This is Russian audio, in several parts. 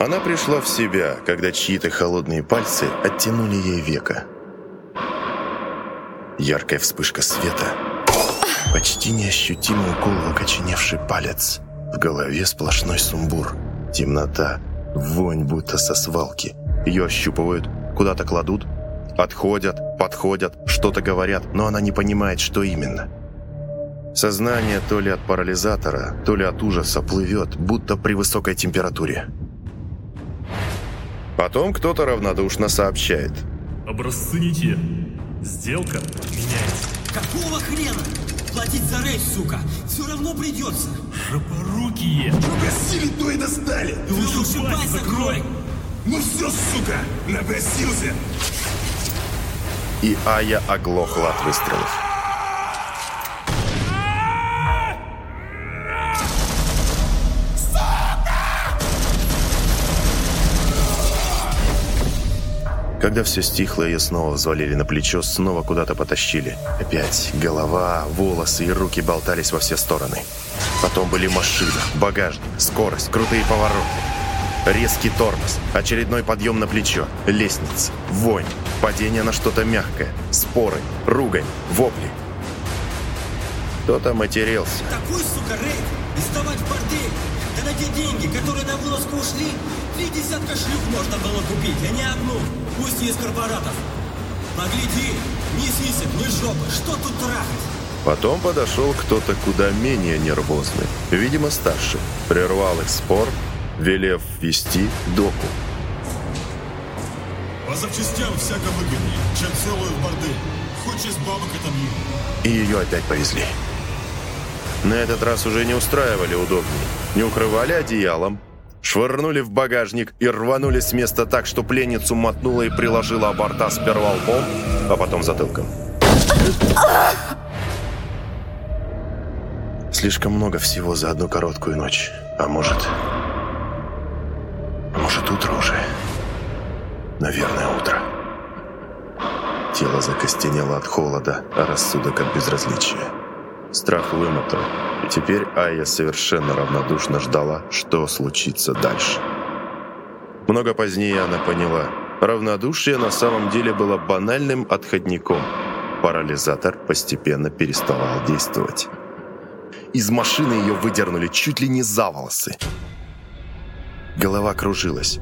Она пришла в себя, когда чьи-то холодные пальцы оттянули ей века. Яркая вспышка света, почти неощутимый укол в окоченевший палец. В голове сплошной сумбур, темнота, вонь будто со свалки. Ее ощупывают, куда-то кладут, отходят, подходят, что-то говорят, но она не понимает, что именно. Сознание то ли от парализатора, то ли от ужаса плывет, будто при высокой температуре. Потом кто-то равнодушно сообщает. Образцы не те. Сделка меняется. Какого хрена? Платить за рейс, сука, все равно придется. Шапорукие. Угасили, то и достали. Ты лучше пасть закрой. Ну все, сука, напросился. И Ая оглохла от выстрелов. Когда все стихло, ее снова взвалили на плечо, снова куда-то потащили. Опять голова, волосы и руки болтались во все стороны. Потом были машины, багажник, скорость, крутые повороты. Резкий тормоз, очередной подъем на плечо, лестница, вонь, падение на что-то мягкое, споры, ругань, вопли. Кто-то матерился. Такой, сука, рейд. Вставать в бордель. Да на те деньги, которые на вылазку ушли, три десятка шлюх можно было купить, а не одну. Пусть и из корпоратов. Погляди, ни сисек, ни жопы, что тут трахать? Потом подошел кто-то куда менее нервозный, видимо старше, прервал их спор, велев вести доку. По запчастям всяко выгоднее, чем целую в бордель. Хоть из бабок это мимо. И ее опять повезли. На этот раз уже не устраивали удобнее, не укрывали одеялом, швырнули в багажник и рванули с места так, что пленницу мотнула и приложила оборта сперва лбом, а потом затылком. Слишком много всего за одну короткую ночь. А может... А может, утро уже? Наверное, утро. Тело закостенело от холода, а рассудок от безразличия. Страх вымотал, и теперь Айя совершенно равнодушно ждала, что случится дальше. Много позднее она поняла, равнодушие на самом деле было банальным отходником. Парализатор постепенно переставал действовать. Из машины ее выдернули чуть ли не за волосы. Голова кружилась.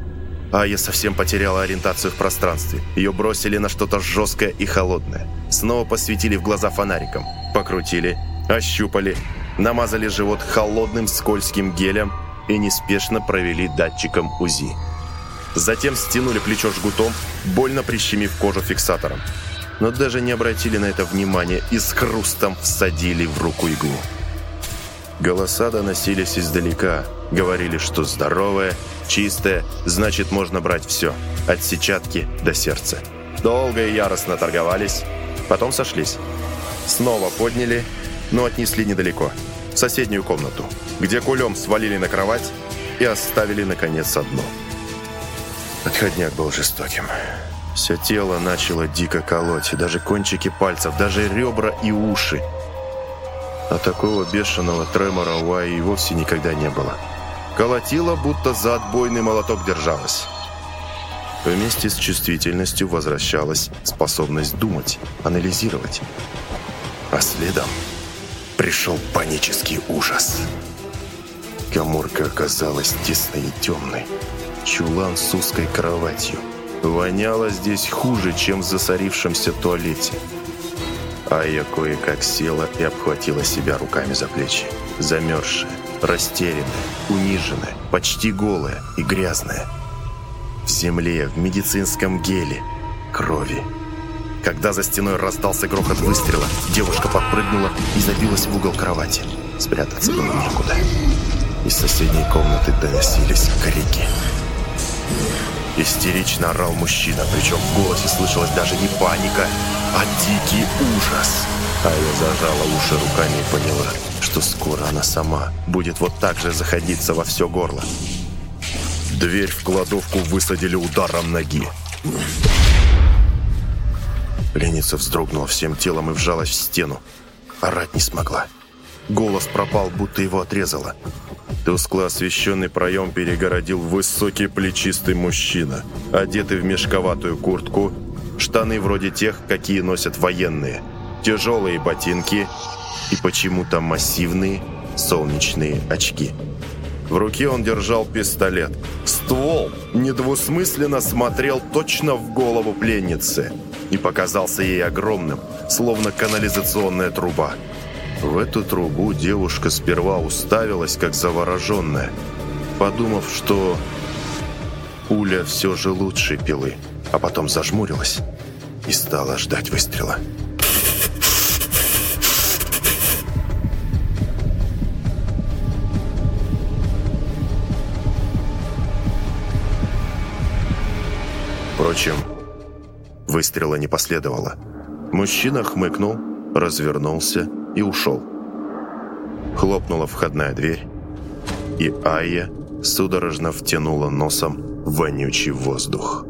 Ая совсем потеряла ориентацию в пространстве. Ее бросили на что-то жесткое и холодное. Снова посветили в глаза фонариком. Покрутили, ощупали, намазали живот холодным скользким гелем и неспешно провели датчиком УЗИ. Затем стянули плечо жгутом, больно прищемив кожу фиксатором. Но даже не обратили на это внимания и с хрустом всадили в руку иглу. Голоса доносились издалека. Говорили, что здоровая, чистая, значит, можно брать все. От сетчатки до сердца. Долго и яростно торговались. Потом сошлись. Снова подняли, но отнесли недалеко. В соседнюю комнату, где кулем свалили на кровать и оставили, наконец, одно. Отходняк был жестоким. Все тело начало дико колоть, даже кончики пальцев, даже ребра и уши. А такого бешеного тремора у Аи вовсе никогда не было. Колотило, будто за отбойный молоток держалась. Вместе с чувствительностью возвращалась способность думать, анализировать. А следом пришел панический ужас. Каморка оказалась тесной и темной. Чулан с узкой кроватью. Воняло здесь хуже, чем в засорившемся туалете. А я кое-как села и обхватила себя руками за плечи. Замерзшая, растерянная, униженная, почти голая и грязная. В земле, в медицинском геле, крови. Когда за стеной раздался грохот выстрела, девушка подпрыгнула и забилась в угол кровати. Спрятаться было некуда. Из соседней комнаты доносились крики. Истерично орал мужчина, причем в голосе слышалась даже не паника, а дикий ужас. А я зажала уши руками и поняла, что скоро она сама будет вот так же заходиться во все горло. Дверь в кладовку высадили ударом ноги. Пленница вздрогнула всем телом и вжалась в стену. Орать не смогла. Голос пропал, будто его отрезало. Тускло освещенный проем перегородил высокий плечистый мужчина, одетый в мешковатую куртку, штаны вроде тех, какие носят военные, тяжелые ботинки и почему-то массивные солнечные очки. В руке он держал пистолет. Ствол недвусмысленно смотрел точно в голову пленницы и показался ей огромным, словно канализационная труба. В эту трубу девушка сперва уставилась, как завороженная, подумав, что пуля все же лучше пилы, а потом зажмурилась и стала ждать выстрела. Впрочем, выстрела не последовало. Мужчина хмыкнул, развернулся и ушел. Хлопнула входная дверь, и Айя судорожно втянула носом вонючий воздух.